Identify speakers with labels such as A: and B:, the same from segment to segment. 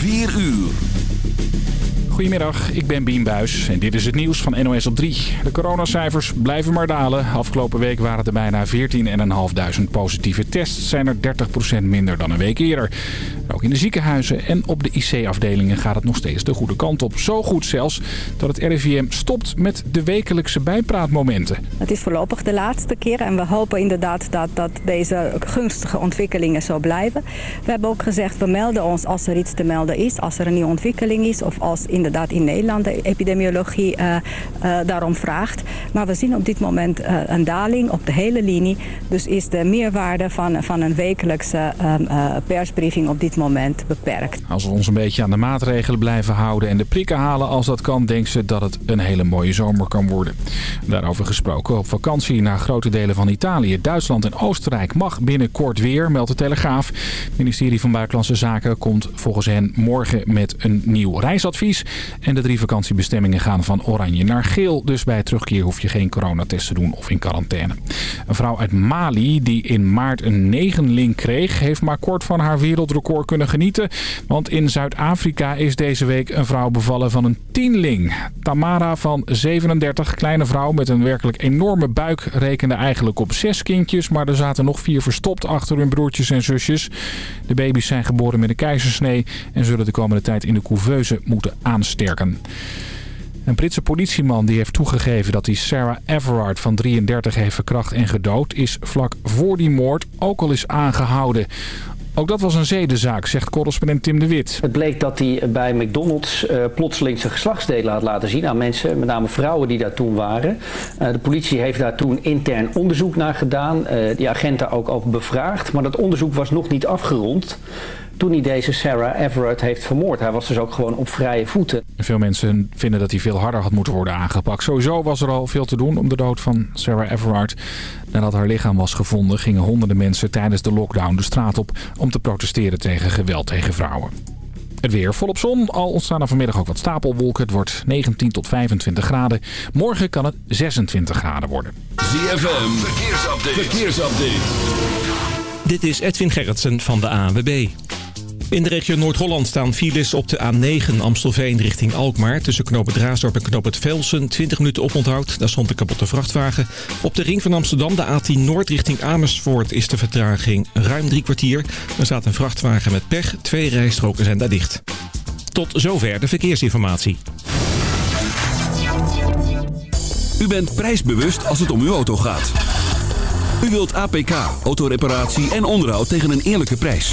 A: 4 uur.
B: Goedemiddag, ik ben Bien Buis en dit is het nieuws van NOS op 3. De coronacijfers blijven maar dalen. Afgelopen week waren er bijna 14.500 positieve tests. Zijn er 30% minder dan een week eerder. Ook in de ziekenhuizen en op de IC-afdelingen gaat het nog steeds de goede kant op. Zo goed zelfs dat het RIVM stopt met de wekelijkse bijpraatmomenten.
C: Het is voorlopig de laatste keer en we hopen inderdaad dat, dat deze gunstige ontwikkelingen zo blijven. We hebben ook gezegd, we melden ons als er iets te melden is, als er een nieuwe ontwikkeling is of als inderdaad in Nederland de epidemiologie uh, uh, daarom vraagt. Maar we zien op dit moment uh, een daling op de hele linie. Dus is de meerwaarde van, van een wekelijkse persbriefing op dit moment beperkt.
B: Als we ons een beetje aan de maatregelen blijven houden en de prikken halen als dat kan, denkt ze dat het een hele mooie zomer kan worden. Daarover gesproken op vakantie naar grote delen van Italië, Duitsland en Oostenrijk mag binnenkort weer, meldt de Telegraaf. Het ministerie van Buitenlandse Zaken komt volgens hen morgen met een nieuw reisadvies. En de drie vakantiebestemmingen gaan van oranje naar geel. Dus bij terugkeer hoef je geen coronatest te doen of in quarantaine. Een vrouw uit Mali die in maart een negenling kreeg... heeft maar kort van haar wereldrecord kunnen genieten. Want in Zuid-Afrika is deze week een vrouw bevallen van een tienling. Tamara van 37, kleine vrouw met een werkelijk enorme buik... rekende eigenlijk op zes kindjes... maar er zaten nog vier verstopt achter hun broertjes en zusjes. De baby's zijn geboren met een keizersnee... en zullen de komende tijd in de couveuse moeten Een Britse politieman die heeft toegegeven dat hij Sarah Everard van 33 heeft verkracht en gedood... is vlak voor die moord ook al is aangehouden. Ook dat was een zedenzaak, zegt correspondent Tim de Wit.
D: Het bleek dat hij bij McDonald's uh, plotseling zijn geslachtsdelen had laten zien aan mensen, met name vrouwen die daar toen waren. Uh, de politie heeft daar toen intern onderzoek naar gedaan, uh, die agenten ook over bevraagd, maar dat onderzoek was nog niet afgerond toen hij deze Sarah Everett heeft vermoord. Hij was dus ook gewoon op vrije voeten.
B: Veel mensen vinden dat hij veel harder had moeten worden aangepakt. Sowieso was er al veel te doen om de dood van Sarah Everard. Nadat haar lichaam was gevonden gingen honderden mensen tijdens de lockdown de straat op... om te protesteren tegen geweld tegen vrouwen. Het weer volop zon, al ontstaan er vanmiddag ook wat stapelwolken. Het wordt 19 tot 25 graden. Morgen kan het 26 graden worden.
A: ZFM, verkeersupdate. verkeersupdate.
E: Dit is Edwin Gerritsen van de ANWB. In de regio Noord-Holland staan files op de A9 Amstelveen richting Alkmaar. Tussen knooppunt Raasdorp en knooppunt Velsen. 20 minuten oponthoud, daar stond een kapotte vrachtwagen. Op de ring van Amsterdam, de A10 Noord richting Amersfoort... is de vertraging ruim drie kwartier. Er staat een vrachtwagen met pech. Twee rijstroken zijn daar dicht. Tot zover de verkeersinformatie.
A: U bent prijsbewust als het om uw auto gaat. U wilt APK, autoreparatie en onderhoud tegen een eerlijke prijs.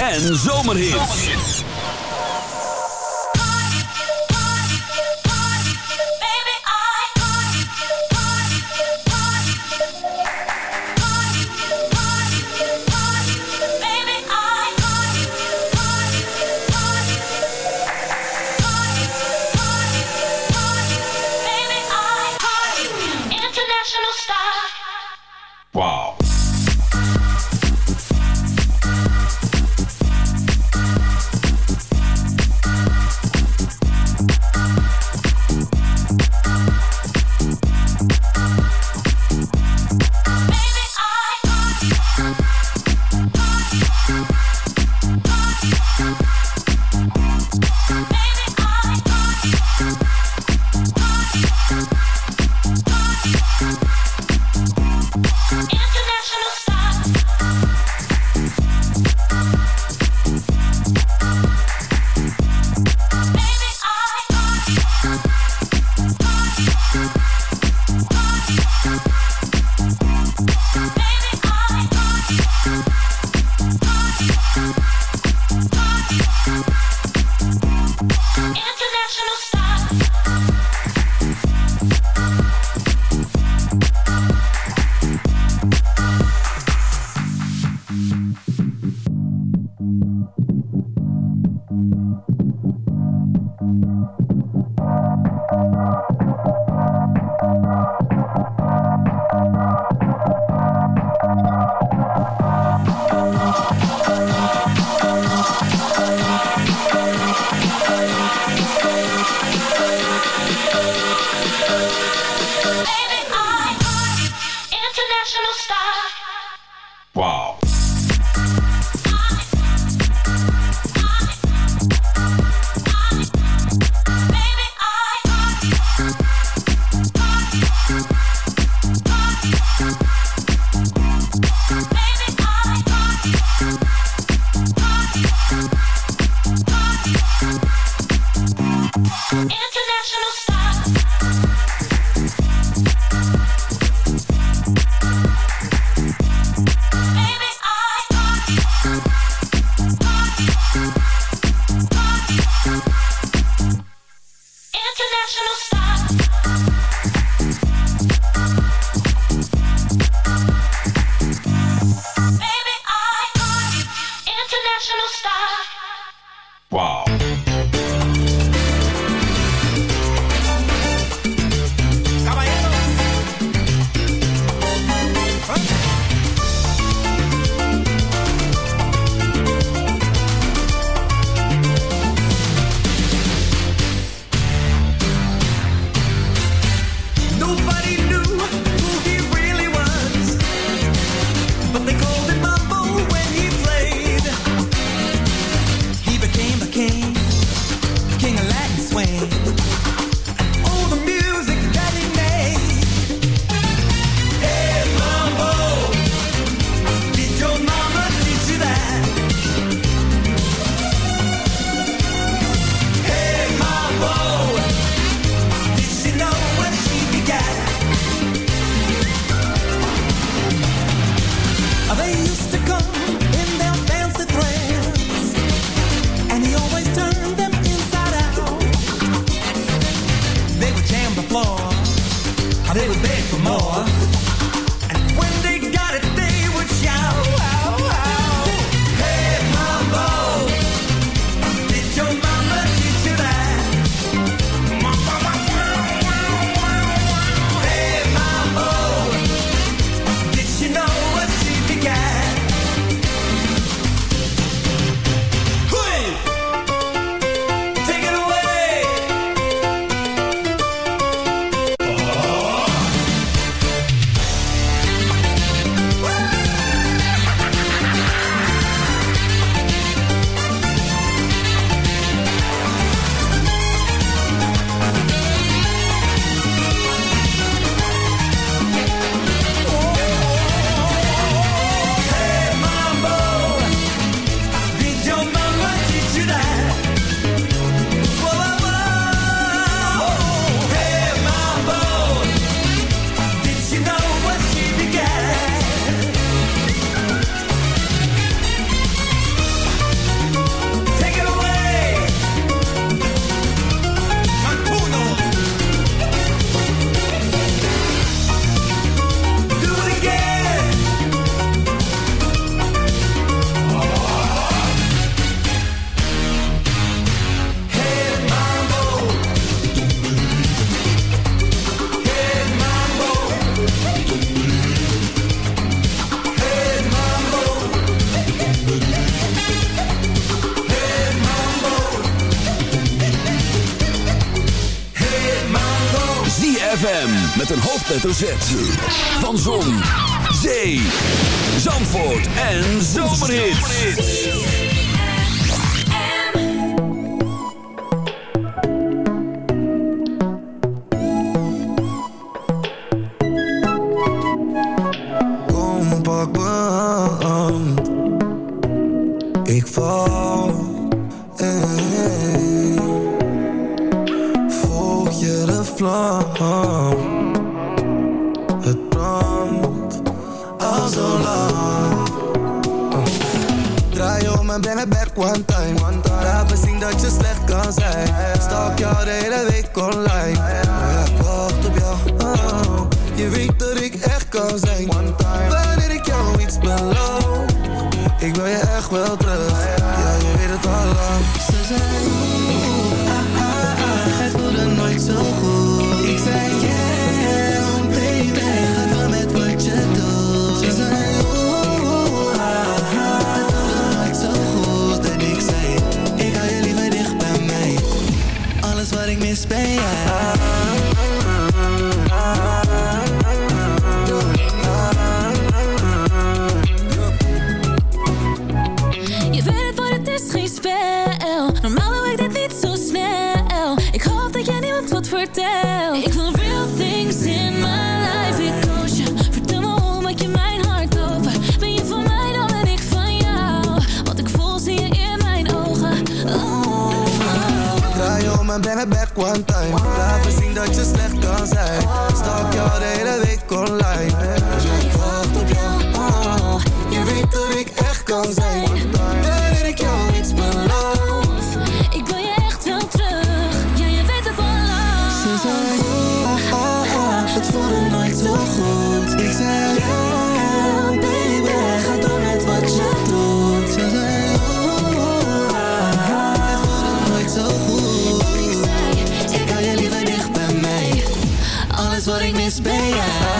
A: En zomerhits.
F: Hoofdletter.
G: dus ben.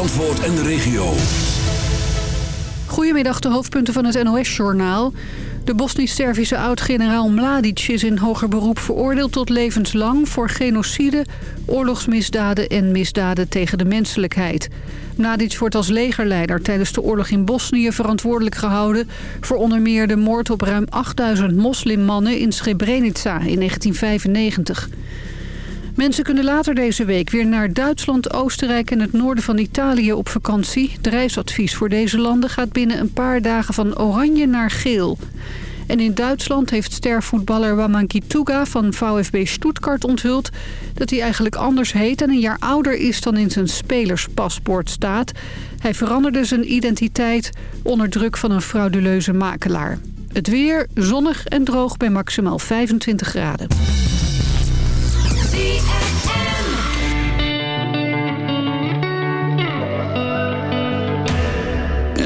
A: Zandvoort en de regio.
H: Goedemiddag, de hoofdpunten van het NOS-journaal. De Bosnisch-Servische oud-generaal Mladic is in hoger beroep veroordeeld tot levenslang... voor genocide, oorlogsmisdaden en misdaden tegen de menselijkheid. Mladic wordt als legerleider tijdens de oorlog in Bosnië verantwoordelijk gehouden... voor onder meer de moord op ruim 8000 moslimmannen in Srebrenica in 1995. Mensen kunnen later deze week weer naar Duitsland, Oostenrijk en het noorden van Italië op vakantie. Het reisadvies voor deze landen gaat binnen een paar dagen van oranje naar geel. En in Duitsland heeft stervoetballer Waman Kituga van VfB Stuttgart onthuld... dat hij eigenlijk anders heet en een jaar ouder is dan in zijn spelerspaspoort staat. Hij veranderde zijn identiteit onder druk van een frauduleuze makelaar. Het weer zonnig en droog bij maximaal 25 graden.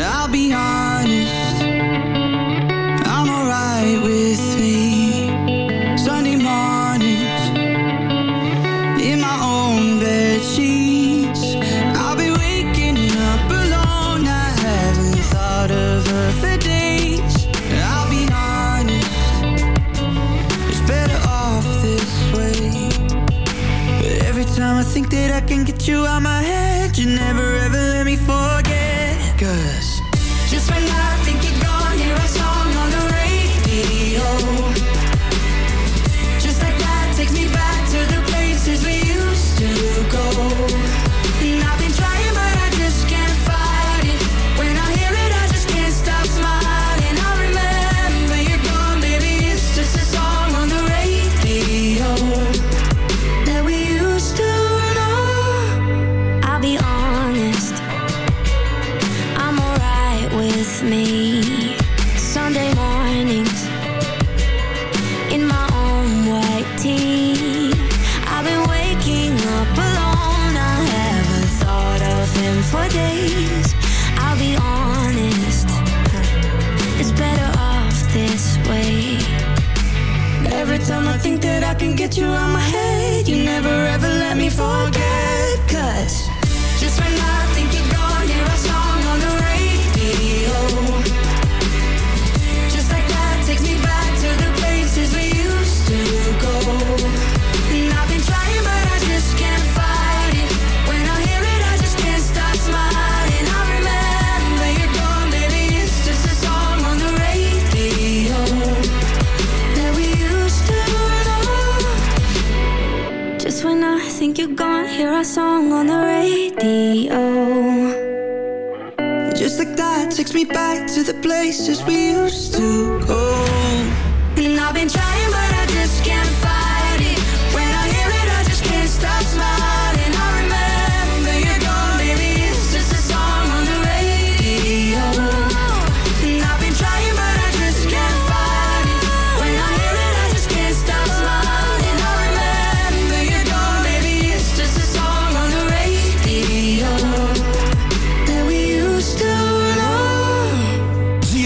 I: I'll be honest,
J: you out my head, you never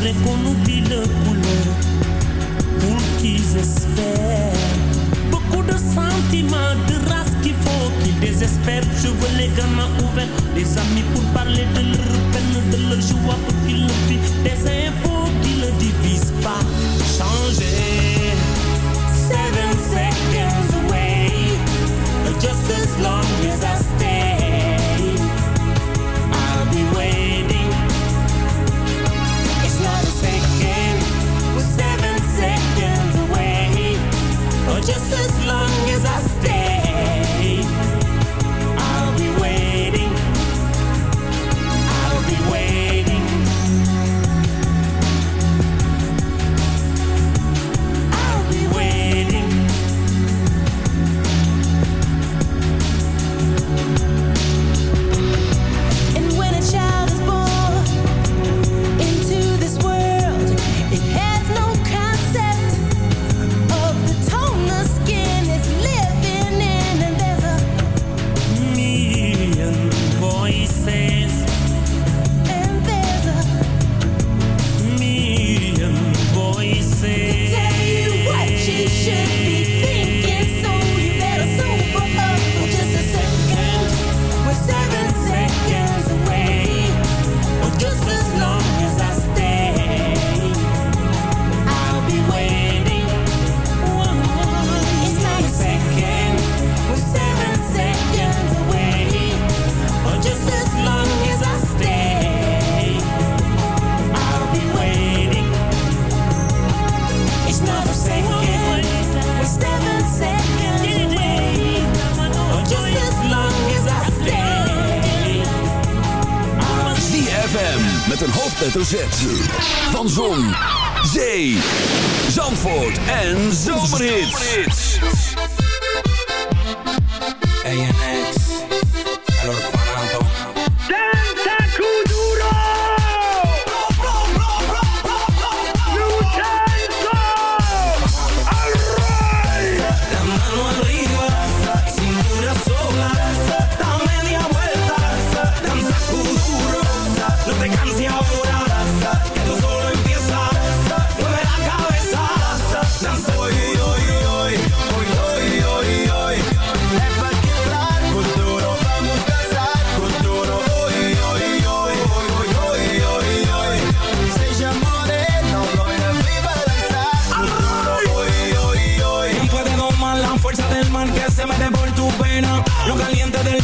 K: Care conubilă culoare Ulchize Beaucoup de sentiments, de race qu'il faut Qu'ils désespèrent, je veux les gamins ouverts amis pour parler de leur peine De leur joie pour qu'ils le Des infos qui ne divisent pas Changer. Seven seconds away Just as long as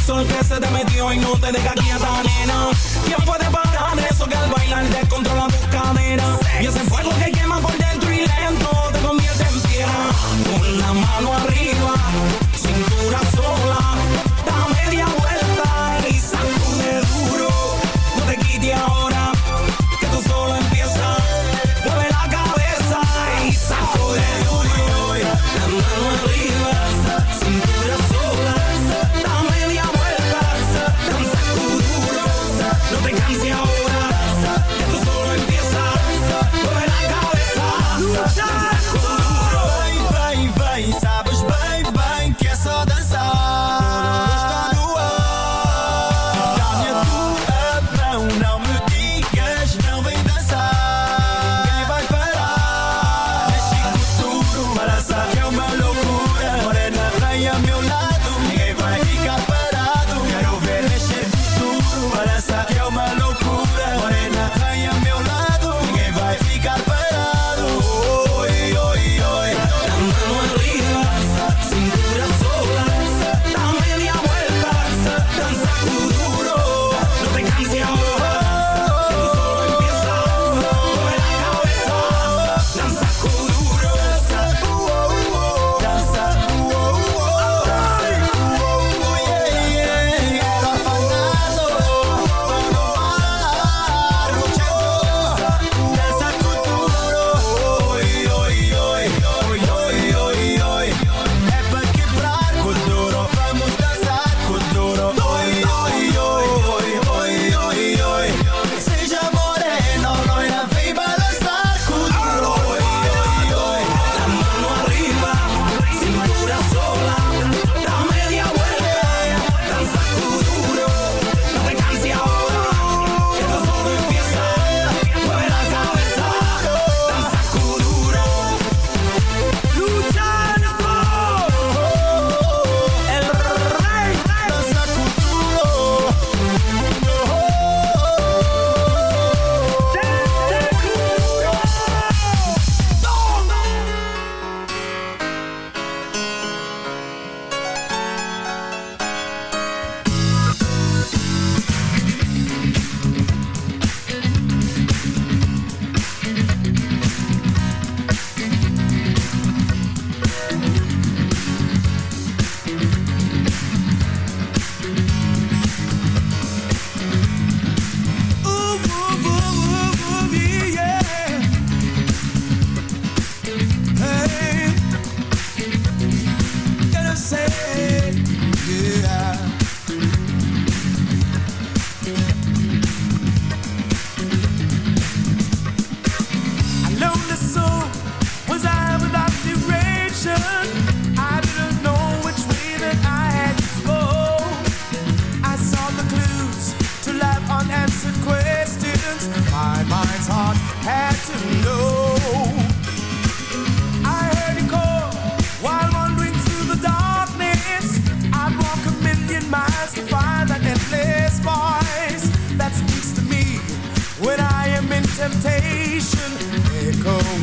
L: Sol que se te metió y no te deja quieta, nena ¿Quién puede parar eso que al bailar descontrola tus caderas? Y ese fuego que quema por dentro y lento te convierte en tierra. Con la mano a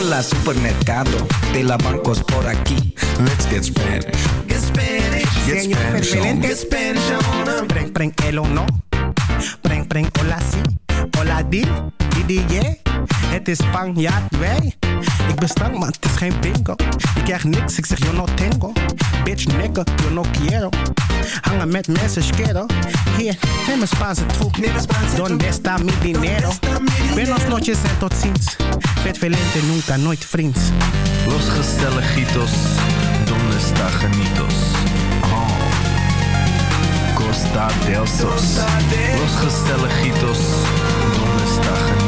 M: Hola supermercado de la bancos por aquí. Let's get Spanish. Get Spanish. Get Spanish on. Get Spanish on.
N: Breng, breng, elo no. Breng, breng, hola si. Hola di, di, di, yeah. Het is Spanjaard, wij. Ik ben stank, maar het is geen bingo. Ik krijg niks, ik zeg yo no tengo. Bitch, nigga, yo no quiero. Hangen met mensen, schero. Hier, neem een Spaanse troep. Donde está mi dinero? Buenos noches en tot ziens. Vet velente, nunca, nooit vriends.
O: Los gezelligitos, donde está genitos? Oh. Costa del Sos. Los gezelligitos, donde está genitos?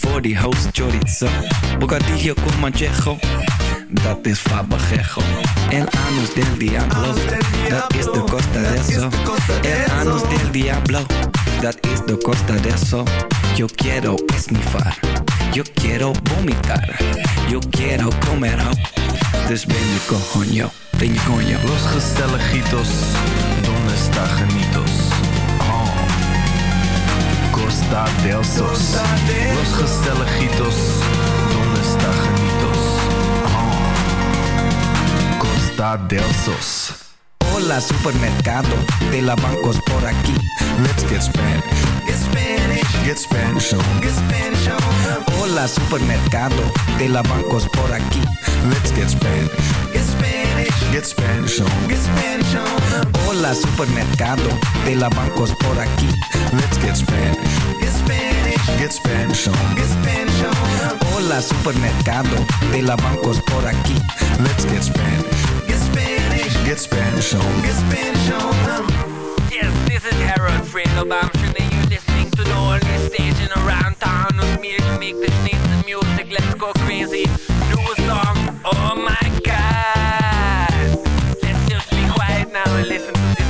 M: Voor die host chorizo. Bocadillo con manchejo. Dat is fabajejo. El anus del diablo. Dat is de costa de eso. El anus del diablo. Dat is de costa de eso. Yo quiero esnifar. Yo quiero vomitar. Yo quiero comer. Dus ben je coño. Ben je coño.
O: Los gezelligitos, donde está genitos? Ah. Costa Delsos? Los Gestelejitos, ¿dónde está Janitos? Costa del Sos.
M: Hola, supermercado de la bancos por aquí. Let's get Spanish. Get Spanish. Get Spanish. Get Spanish. Hola, supermercado de la bancos por aquí. Let's get Spanish. Get Spanish. Spanish. Get Spanish on. Get Spanish on. Hola, supermercado. De la bancos por aquí. Let's get Spanish. Get Spanish. Get Spanish on. Get Spanish on. Hola, supermercado. De la bancos por aquí. Let's get Spanish. Get Spanish. Get Spanish on. Get Spanish on.
P: Yes, this is Harold Fredelbaum. I'm sure that you're listening to the only station around town who's made to make the sneeze music. Let's go crazy. Do a song. Oh my. listen to this.